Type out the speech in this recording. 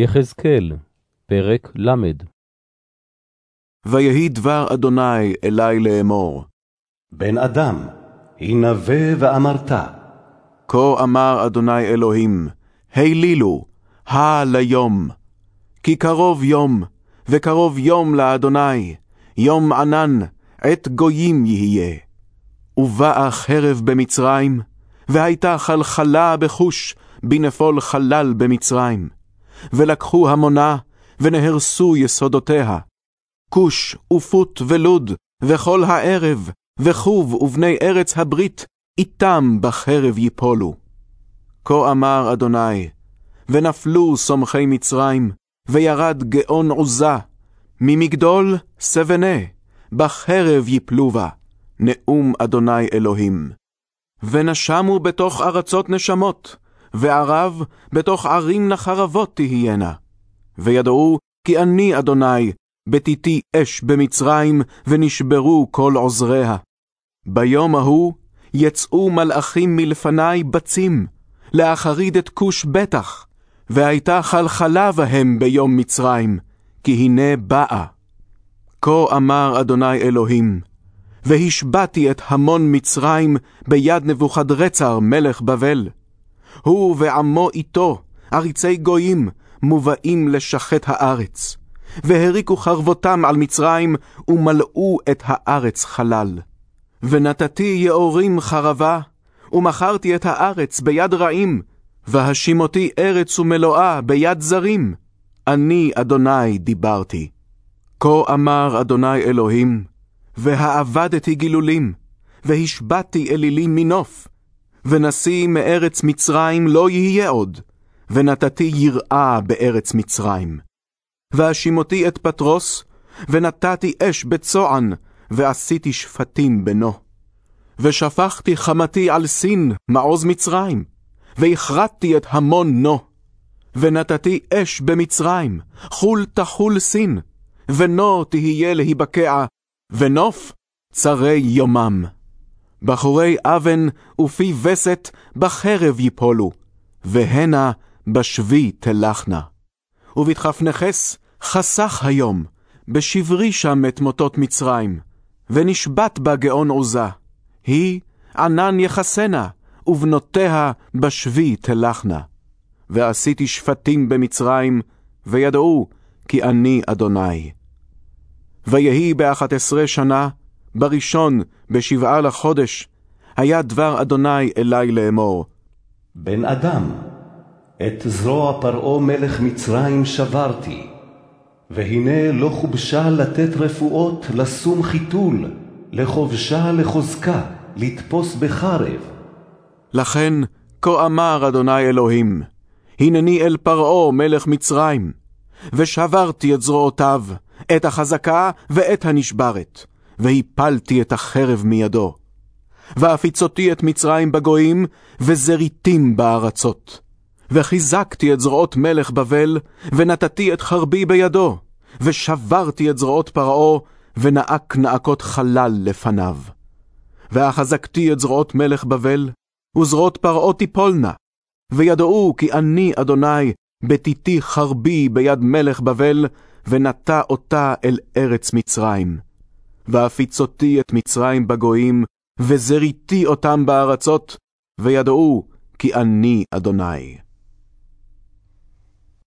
יחזקאל, פרק ל. ויהי דבר אדוני אלי לאמור. בן אדם, הנבא ואמרת. כה אמר אדוני אלוהים, הילילו, הא ליום. כי קרוב יום, וקרוב יום לאדוני, יום ענן, עת גויים יהיה. ובאה חרב במצרים, והייתה חלחלה בחוש, בנפול חלל במצרים. ולקחו המונה, ונהרסו יסודותיה. כוש ופוט ולוד, וכל הערב, וחוב ובני ארץ הברית, איתם בחרב יפולו. כה אמר אדוני, ונפלו סומכי מצרים, וירד גאון עוזה, ממגדול סבנה, בחרב יפלו בה, נאום אדוני אלוהים. ונשמו בתוך ארצות נשמות, וערב בתוך ערים נחרבות תהיינה. וידעו כי אני אדוני, בתיתי אש במצרים, ונשברו כל עוזריה. ביום ההוא יצאו מלאכים מלפני בצים, להחריד את כוש בטח, והייתה חלחלה בהם ביום מצרים, כי הנה באה. כה אמר אדוני אלוהים, והשבעתי את המון מצרים ביד נבוכדרצר מלך בבל. הוא ועמו איתו, עריצי גויים, מובאים לשחט הארץ. והריקו חרבותם על מצרים, ומלאו את הארץ חלל. ונתתי יאורים חרבה, ומכרתי את הארץ ביד רעים, והשימותי ארץ ומלואה ביד זרים. אני, אדוני, דיברתי. כה אמר אדוני אלוהים, והאבדתי גילולים, והשבתי אלילים מנוף, ונשיא מארץ מצרים לא יהיה עוד, ונתתי יראה בארץ מצרים. והשימותי את פטרוס, ונתתי אש בצוען, ועשיתי שפטים בנו. ושפכתי חמתי על סין, מעוז מצרים, והכרתתי את המון נו. ונתתי אש במצרים, חול תחול סין, ונו תהיה להיבקע, ונוף צרי יומם. בחורי אבן ופי וסת בחרב יפולו, והנה בשבי תלכנה. ובתכפנכס חסך היום, בשברי שם את מוטות מצרים, ונשבת בה גאון עוזה. היא ענן יחסנה, ובנותיה בשבי תלכנה. ועשיתי שפטים במצרים, וידעו כי אני אדוני. ויהי באחת עשרה שנה, בראשון, בשבעה לחודש, היה דבר אדוני אלי לאמור. בן אדם, את זרוע פרעה מלך מצרים שברתי, והנה לא חובשה לתת רפואות לשום חיתול, לכובשה לחוזקה, לתפוס בחרב. לכן, כה אמר אדוני אלוהים, הנני אל פרעה מלך מצרים, ושברתי את זרועותיו, את החזקה ואת הנשברת, והפלתי את החרב מידו. ואפיצותי את מצרים בגויים, וזריתים בארצות. וחיזקתי את זרועות מלך בבל, ונתתי את חרבי בידו, ושברתי את זרועות פרעה, ונאק נאקות חלל לפניו. ואחזקתי את זרועות מלך בבל, וזרועות פרעה תיפולנה, וידעו כי אני, אדוני, בתיתי חרבי ביד מלך בבל, ונטע אותה אל ארץ מצרים. ואפיצותי את מצרים בגויים, וזריתי אותם בארצות, וידעו כי אני אדוני.